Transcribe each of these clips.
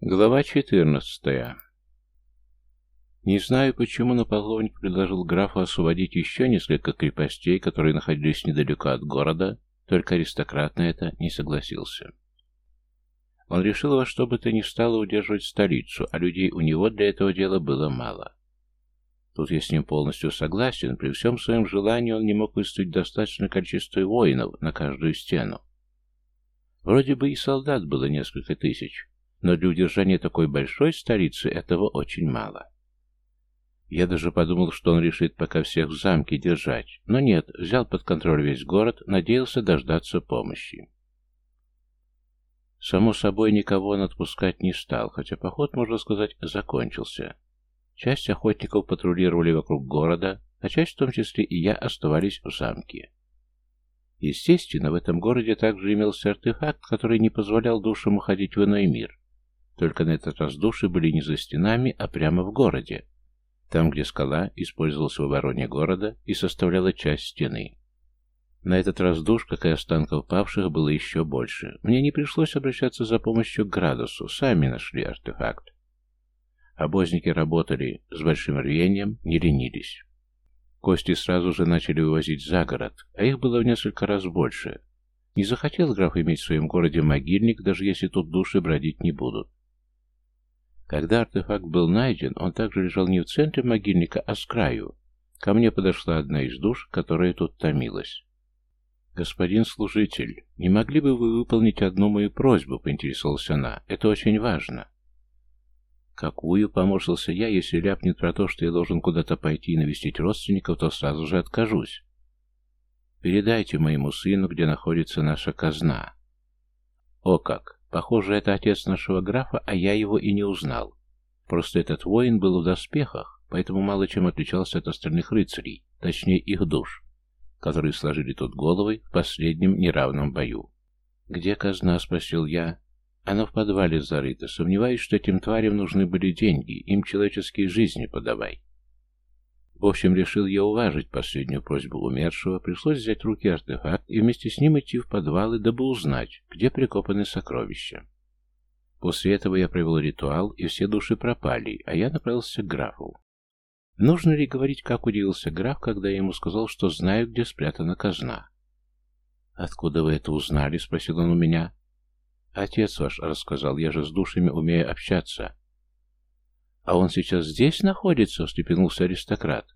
Глава 14. Не знаю почему, но полковник предложил графу освободить еще несколько крепостей, которые находились недалеко от города, только аристократ на это не согласился. Он решил во что бы то ни стало удерживать столицу, а людей у него для этого дела было мало. Тут я с ним полностью согласен, при всем своем желании он не мог выставить достаточное количество воинов на каждую стену. Вроде бы и солдат было несколько тысяч, но для удержания такой большой столицы этого очень мало. Я даже подумал, что он решит пока всех в замке держать, но нет, взял под контроль весь город, надеялся дождаться помощи. Само собой, никого он отпускать не стал, хотя поход, можно сказать, закончился. Часть охотников патрулировали вокруг города, а часть, в том числе и я, оставались в замке. Естественно, в этом городе также имелся артефакт, который не позволял душам уходить в иной мир. Только на этот раз души были не за стенами, а прямо в городе. Там, где скала использовалась в обороне города и составляла часть стены. На этот раз душ, как и останков павших, было еще больше. Мне не пришлось обращаться за помощью к градусу, сами нашли артефакт. Обозники работали с большим рвением, не ленились. Кости сразу же начали вывозить за город, а их было в несколько раз больше. Не захотел граф иметь в своем городе могильник, даже если тут души бродить не будут. Когда артефакт был найден, он также лежал не в центре могильника, а с краю. Ко мне подошла одна из душ, которая тут томилась. «Господин служитель, не могли бы вы выполнить одну мою просьбу?» — поинтересовалась она. «Это очень важно». «Какую?» — поморщился я. «Если ляпнет про то, что я должен куда-то пойти и навестить родственников, то сразу же откажусь. Передайте моему сыну, где находится наша казна». «О как! Похоже, это отец нашего графа, а я его и не узнал. Просто этот воин был в доспехах, поэтому мало чем отличался от остальных рыцарей, точнее их душ, которые сложили тут головы в последнем неравном бою. «Где казна?» — спросил я. «Она в подвале зарыта. Сомневаюсь, что этим тварям нужны были деньги. Им человеческие жизни подавай». В общем, решил я уважить последнюю просьбу умершего, пришлось взять в руки артефакт и вместе с ним идти в подвалы, дабы узнать, где прикопаны сокровища. После этого я провел ритуал, и все души пропали, а я направился к графу. Нужно ли говорить, как удивился граф, когда я ему сказал, что знаю, где спрятана казна? «Откуда вы это узнали?» — спросил он у меня. «Отец ваш рассказал, я же с душами умею общаться. «А он сейчас здесь находится?» — встрепенулся аристократ.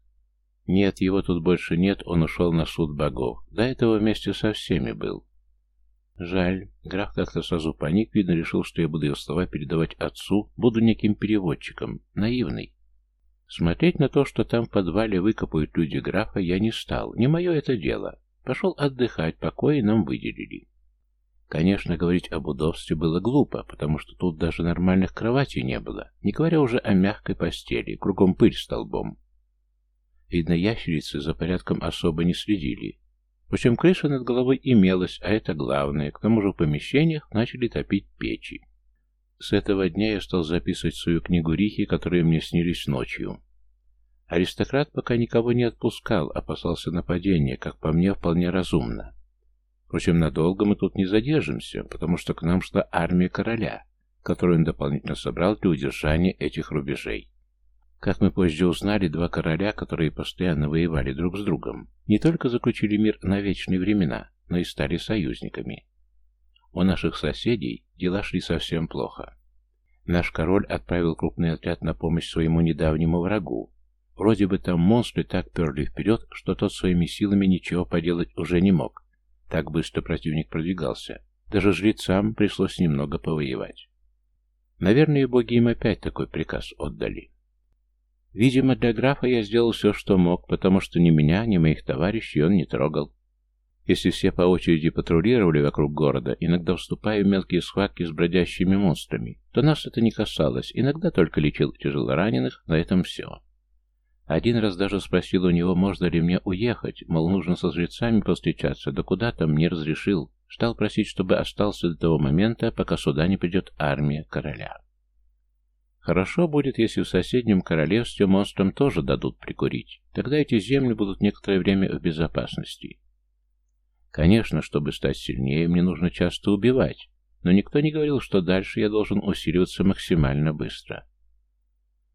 «Нет, его тут больше нет, он ушел на суд богов. До этого вместе со всеми был». «Жаль. Граф как-то сразу паник, видно, решил, что я буду его слова передавать отцу, буду неким переводчиком. Наивный». Смотреть на то, что там в подвале выкопают люди графа, я не стал. Не мое это дело. Пошел отдыхать, покои нам выделили. Конечно, говорить об удобстве было глупо, потому что тут даже нормальных кроватей не было, не говоря уже о мягкой постели, кругом пыль столбом. Видно, ящерицы за порядком особо не следили. Впрочем, крыша над головой имелась, а это главное. К тому же в помещениях начали топить печи. С этого дня я стал записывать свою книгу Рихи, которые мне снились ночью. Аристократ пока никого не отпускал, опасался нападения, как по мне, вполне разумно. Впрочем, надолго мы тут не задержимся, потому что к нам шла армия короля, которую он дополнительно собрал для удержания этих рубежей. Как мы позже узнали, два короля, которые постоянно воевали друг с другом, не только заключили мир на вечные времена, но и стали союзниками. У наших соседей дела шли совсем плохо. Наш король отправил крупный отряд на помощь своему недавнему врагу. Вроде бы там монстры так перли вперед, что тот своими силами ничего поделать уже не мог. Так быстро противник продвигался. Даже жрецам пришлось немного повоевать. Наверное, боги им опять такой приказ отдали. Видимо, для графа я сделал все, что мог, потому что ни меня, ни моих товарищей он не трогал. Если все по очереди патрулировали вокруг города, иногда вступая в мелкие схватки с бродящими монстрами, то нас это не касалось, иногда только лечил тяжелораненых, на этом все. Один раз даже спросил у него, можно ли мне уехать, мол, нужно со жрецами повстречаться, да куда там, не разрешил. Стал просить, чтобы остался до того момента, пока сюда не придет армия короля. Хорошо будет, если в соседнем королевстве монстрам тоже дадут прикурить. Тогда эти земли будут некоторое время в безопасности. Конечно, чтобы стать сильнее, мне нужно часто убивать. но никто не говорил, что дальше я должен усиливаться максимально быстро.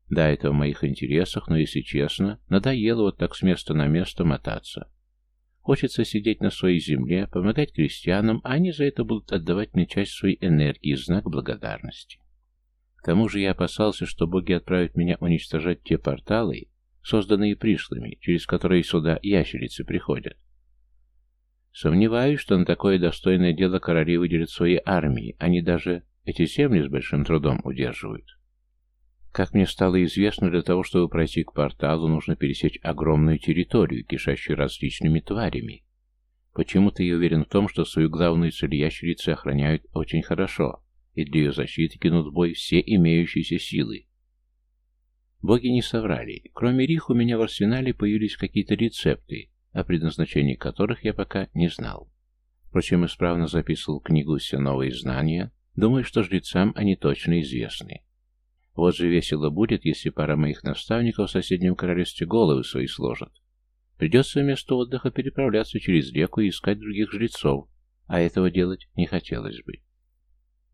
Да, это в моих интересах, но, если честно, надоело вот так с места на место мотаться. Хочется сидеть на своей земле, помогать крестьянам, а они за это будут отдавать мне часть своей энергии знак благодарности. К тому же я опасался, что боги отправят меня уничтожать те порталы, созданные пришлыми, через которые сюда ящерицы приходят. Сомневаюсь, что на такое достойное дело короли выделят свои армии, они даже эти земли с большим трудом удерживают. Как мне стало известно, для того, чтобы пройти к порталу, нужно пересечь огромную территорию, кишащую различными тварями. Почему-то я уверен в том, что свою главную цель ящерицы охраняют очень хорошо, и для ее защиты кинут в бой все имеющиеся силы. Боги не соврали. Кроме рих у меня в арсенале появились какие-то рецепты, о предназначении которых я пока не знал. Впрочем, исправно записывал книгу все новые знания, думаю, что жрецам они точно известны. Вот же весело будет, если пара моих наставников в соседнем королевстве головы свои сложат. Придется вместо отдыха переправляться через реку и искать других жрецов, а этого делать не хотелось бы.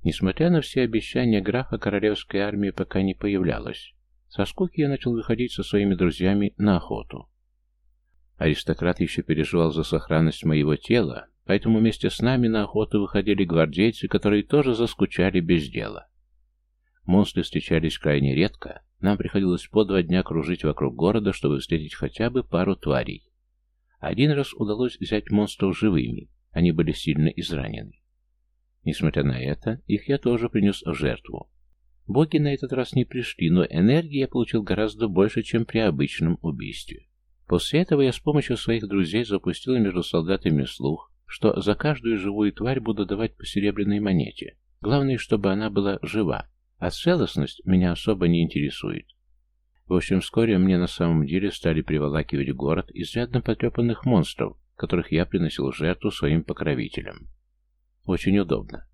Несмотря на все обещания графа, королевская армия пока не появлялась. Со скуки я начал выходить со своими друзьями на охоту. Аристократ еще переживал за сохранность моего тела, поэтому вместе с нами на охоту выходили гвардейцы, которые тоже заскучали без дела. Монстры встречались крайне редко, нам приходилось по два дня кружить вокруг города, чтобы встретить хотя бы пару тварей. Один раз удалось взять монстров живыми, они были сильно изранены. Несмотря на это, их я тоже принес в жертву. Боги на этот раз не пришли, но энергии я получил гораздо больше, чем при обычном убийстве. После этого я с помощью своих друзей запустил между солдатами слух, что за каждую живую тварь буду давать по серебряной монете. Главное, чтобы она была жива, а целостность меня особо не интересует. В общем, вскоре мне на самом деле стали приволакивать город изрядно потрепанных монстров, которых я приносил жертву своим покровителям. Очень удобно.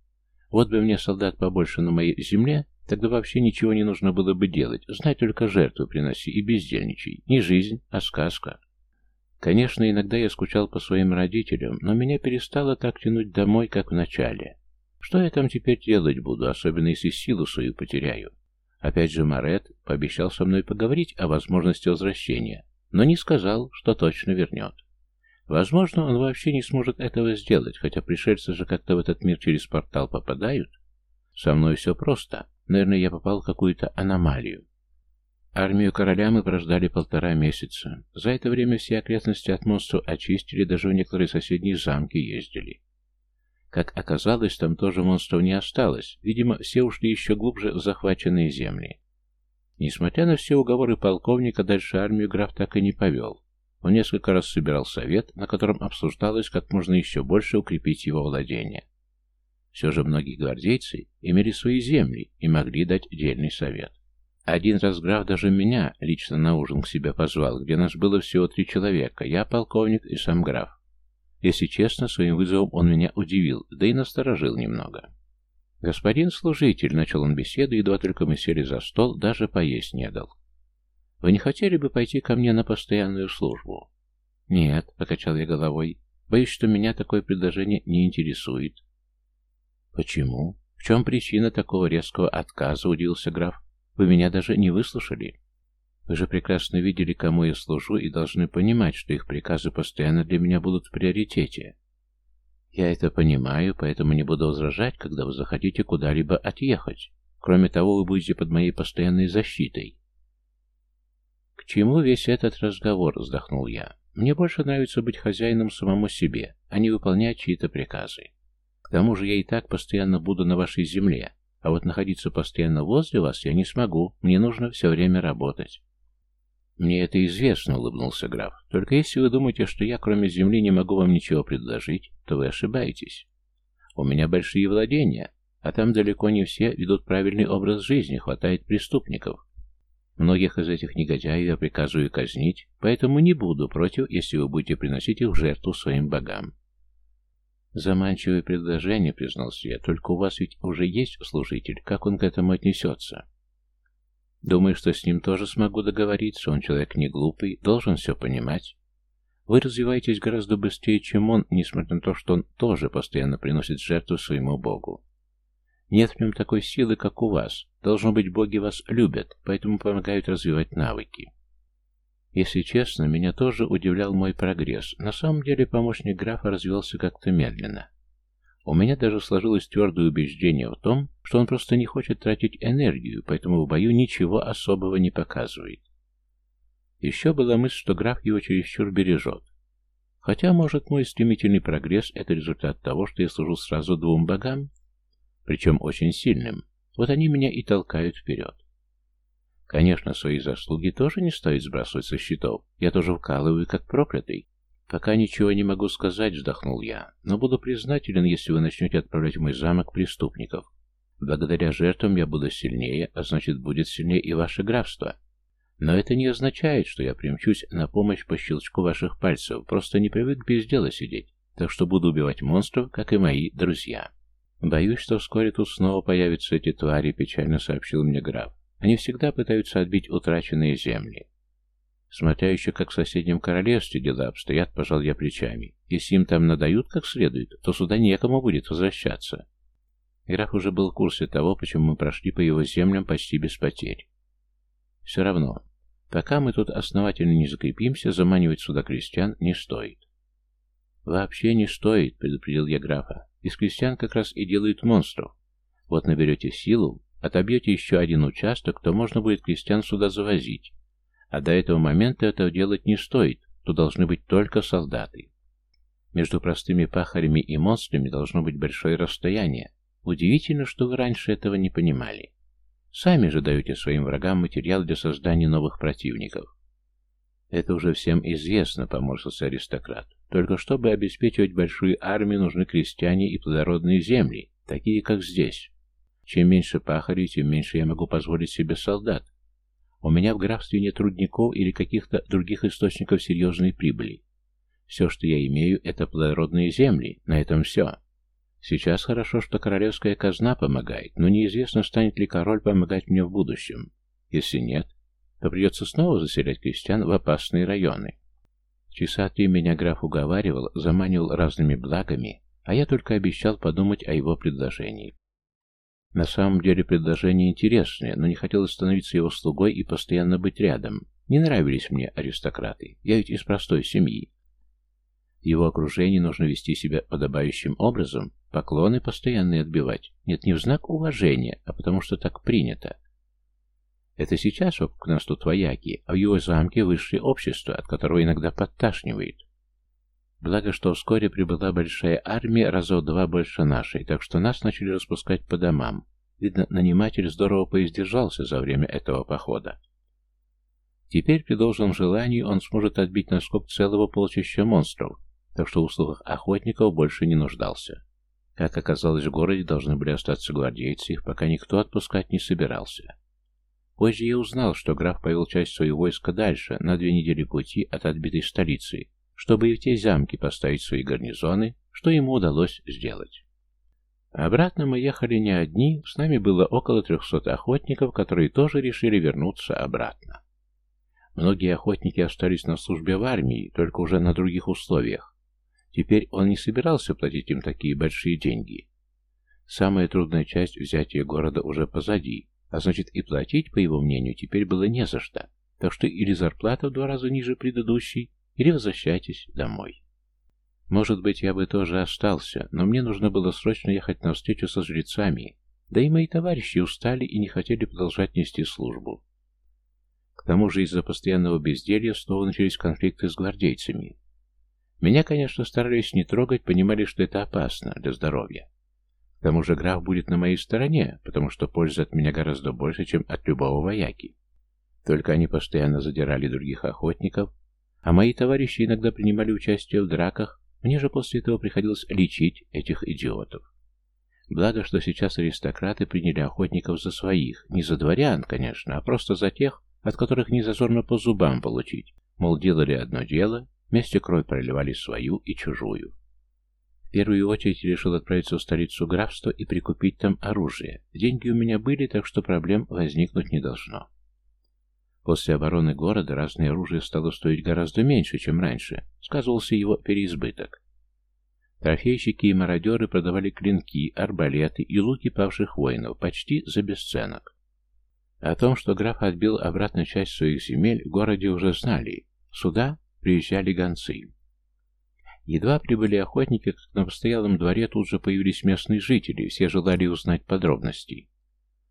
Вот бы мне солдат побольше на моей земле, тогда вообще ничего не нужно было бы делать, знать только жертву приноси и бездельничай. Не жизнь, а сказка. Конечно, иногда я скучал по своим родителям, но меня перестало так тянуть домой, как в начале. Что я там теперь делать буду, особенно если силу свою потеряю? Опять же, Марет пообещал со мной поговорить о возможности возвращения, но не сказал, что точно вернет. Возможно, он вообще не сможет этого сделать, хотя пришельцы же как-то в этот мир через портал попадают. Со мной все просто. Наверное, я попал в какую-то аномалию. Армию короля мы прождали полтора месяца. За это время все окрестности от монстров очистили, даже в некоторые соседние замки ездили. Как оказалось, там тоже монстров не осталось. Видимо, все ушли еще глубже в захваченные земли. Несмотря на все уговоры полковника, дальше армию граф так и не повел. Он несколько раз собирал совет, на котором обсуждалось, как можно еще больше укрепить его владение. Все же многие гвардейцы имели свои земли и могли дать дельный совет. Один раз граф даже меня лично на ужин к себе позвал, где нас было всего три человека, я, полковник и сам граф. Если честно, своим вызовом он меня удивил, да и насторожил немного. «Господин служитель», — начал он беседу, едва только мы сели за стол, даже поесть не дал. «Вы не хотели бы пойти ко мне на постоянную службу?» «Нет», — покачал я головой, — «боюсь, что меня такое предложение не интересует». «Почему? В чем причина такого резкого отказа?» — удивился граф. «Вы меня даже не выслушали». Вы же прекрасно видели, кому я служу, и должны понимать, что их приказы постоянно для меня будут в приоритете. Я это понимаю, поэтому не буду возражать, когда вы захотите куда-либо отъехать. Кроме того, вы будете под моей постоянной защитой. К чему весь этот разговор, вздохнул я. Мне больше нравится быть хозяином самому себе, а не выполнять чьи-то приказы. К тому же я и так постоянно буду на вашей земле, а вот находиться постоянно возле вас я не смогу, мне нужно все время работать. «Мне это известно», — улыбнулся граф. «Только если вы думаете, что я, кроме земли, не могу вам ничего предложить, то вы ошибаетесь. У меня большие владения, а там далеко не все ведут правильный образ жизни, хватает преступников. Многих из этих негодяев я приказываю казнить, поэтому не буду против, если вы будете приносить их в жертву своим богам». «Заманчивое предложение», — признался я, — «только у вас ведь уже есть служитель, как он к этому отнесется?» Думаю, что с ним тоже смогу договориться, он человек не глупый, должен все понимать. Вы развиваетесь гораздо быстрее, чем он, несмотря на то, что он тоже постоянно приносит жертву своему богу. Нет в нем такой силы, как у вас. Должно быть, боги вас любят, поэтому помогают развивать навыки. Если честно, меня тоже удивлял мой прогресс. На самом деле помощник графа развивался как-то медленно. У меня даже сложилось твердое убеждение в том, что он просто не хочет тратить энергию, поэтому в бою ничего особого не показывает. Еще была мысль, что граф его чересчур бережет. Хотя, может, мой стремительный прогресс – это результат того, что я служу сразу двум богам, причем очень сильным. Вот они меня и толкают вперед. Конечно, свои заслуги тоже не стоит сбрасывать со счетов. Я тоже вкалываю, как проклятый. «Пока ничего не могу сказать», — вздохнул я, «но буду признателен, если вы начнете отправлять в мой замок преступников. Благодаря жертвам я буду сильнее, а значит, будет сильнее и ваше графство. Но это не означает, что я примчусь на помощь по щелчку ваших пальцев, просто не привык без дела сидеть, так что буду убивать монстров, как и мои друзья». «Боюсь, что вскоре тут снова появятся эти твари», — печально сообщил мне граф. «Они всегда пытаются отбить утраченные земли. Смотря еще, как в соседнем королевстве дела обстоят, пожал я плечами. Если им там надают как следует, то сюда некому будет возвращаться. Граф уже был в курсе того, почему мы прошли по его землям почти без потерь. Все равно, пока мы тут основательно не закрепимся, заманивать сюда крестьян не стоит. «Вообще не стоит», — предупредил я графа. «Из крестьян как раз и делают монстров. Вот наберете силу, отобьете еще один участок, то можно будет крестьян сюда завозить, а до этого момента этого делать не стоит, то должны быть только солдаты. Между простыми пахарями и монстрами должно быть большое расстояние. Удивительно, что вы раньше этого не понимали. Сами же даете своим врагам материал для создания новых противников. Это уже всем известно, поморщился аристократ. Только чтобы обеспечивать большую армию, нужны крестьяне и плодородные земли, такие как здесь. Чем меньше пахарей, тем меньше я могу позволить себе солдат, у меня в графстве нет рудников или каких-то других источников серьезной прибыли. Все, что я имею, это плодородные земли. На этом все. Сейчас хорошо, что королевская казна помогает, но неизвестно, станет ли король помогать мне в будущем. Если нет, то придется снова заселять крестьян в опасные районы. Часа три меня граф уговаривал, заманивал разными благами, а я только обещал подумать о его предложении. На самом деле предложение интересное, но не хотелось становиться его слугой и постоянно быть рядом. Не нравились мне аристократы. Я ведь из простой семьи. В его окружении нужно вести себя подобающим образом, поклоны постоянные отбивать. Нет, не в знак уважения, а потому что так принято. Это сейчас вокруг нас тут вояки, а в его замке высшее общество, от которого иногда подташнивает. Благо, что вскоре прибыла большая армия, раза в два больше нашей, так что нас начали распускать по домам. Видно, наниматель здорово поиздержался за время этого похода. Теперь, при должном желании, он сможет отбить наскок целого полчища монстров, так что в услугах охотников больше не нуждался. Как оказалось, в городе должны были остаться гвардейцы, их пока никто отпускать не собирался. Позже я узнал, что граф повел часть своего войска дальше, на две недели пути от отбитой столицы, чтобы и в те замки поставить свои гарнизоны, что ему удалось сделать. Обратно мы ехали не одни, с нами было около трехсот охотников, которые тоже решили вернуться обратно. Многие охотники остались на службе в армии, только уже на других условиях. Теперь он не собирался платить им такие большие деньги. Самая трудная часть взятия города уже позади, а значит и платить, по его мнению, теперь было не за что. Так что или зарплата в два раза ниже предыдущей, или возвращайтесь домой. Может быть, я бы тоже остался, но мне нужно было срочно ехать на встречу со жрецами, да и мои товарищи устали и не хотели продолжать нести службу. К тому же из-за постоянного безделья снова начались конфликты с гвардейцами. Меня, конечно, старались не трогать, понимали, что это опасно для здоровья. К тому же граф будет на моей стороне, потому что пользы от меня гораздо больше, чем от любого вояки. Только они постоянно задирали других охотников, а мои товарищи иногда принимали участие в драках, мне же после этого приходилось лечить этих идиотов. Благо, что сейчас аристократы приняли охотников за своих, не за дворян, конечно, а просто за тех, от которых не зазорно по зубам получить. Мол, делали одно дело, вместе кровь проливали свою и чужую. В первую очередь решил отправиться в столицу графства и прикупить там оружие. Деньги у меня были, так что проблем возникнуть не должно. После обороны города разное оружие стало стоить гораздо меньше, чем раньше, сказывался его переизбыток. Трофейщики и мародеры продавали клинки, арбалеты и луки павших воинов почти за бесценок. О том, что граф отбил обратно часть своих земель, в городе уже знали. Сюда приезжали гонцы. Едва прибыли охотники, как на постоялом дворе тут же появились местные жители, все желали узнать подробности.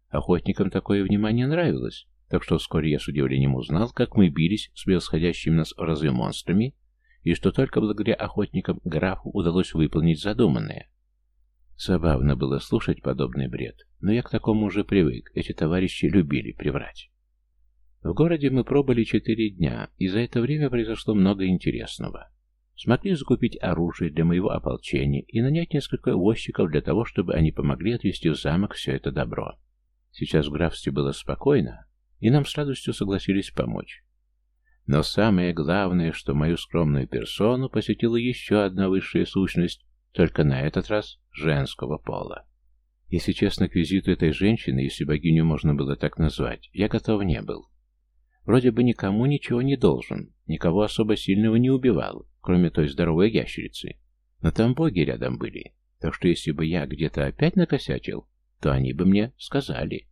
Охотникам такое внимание нравилось, так что вскоре я с удивлением узнал, как мы бились с превосходящими нас разы монстрами, и что только благодаря охотникам графу удалось выполнить задуманное. Забавно было слушать подобный бред, но я к такому уже привык, эти товарищи любили приврать. В городе мы пробыли четыре дня, и за это время произошло много интересного. Смогли закупить оружие для моего ополчения и нанять несколько возчиков для того, чтобы они помогли отвезти в замок все это добро. Сейчас в графстве было спокойно, и нам с радостью согласились помочь. Но самое главное, что мою скромную персону посетила еще одна высшая сущность, только на этот раз женского пола. Если честно, к визиту этой женщины, если богиню можно было так назвать, я готов не был. Вроде бы никому ничего не должен, никого особо сильного не убивал, кроме той здоровой ящерицы. Но там боги рядом были, так что если бы я где-то опять накосячил, то они бы мне сказали.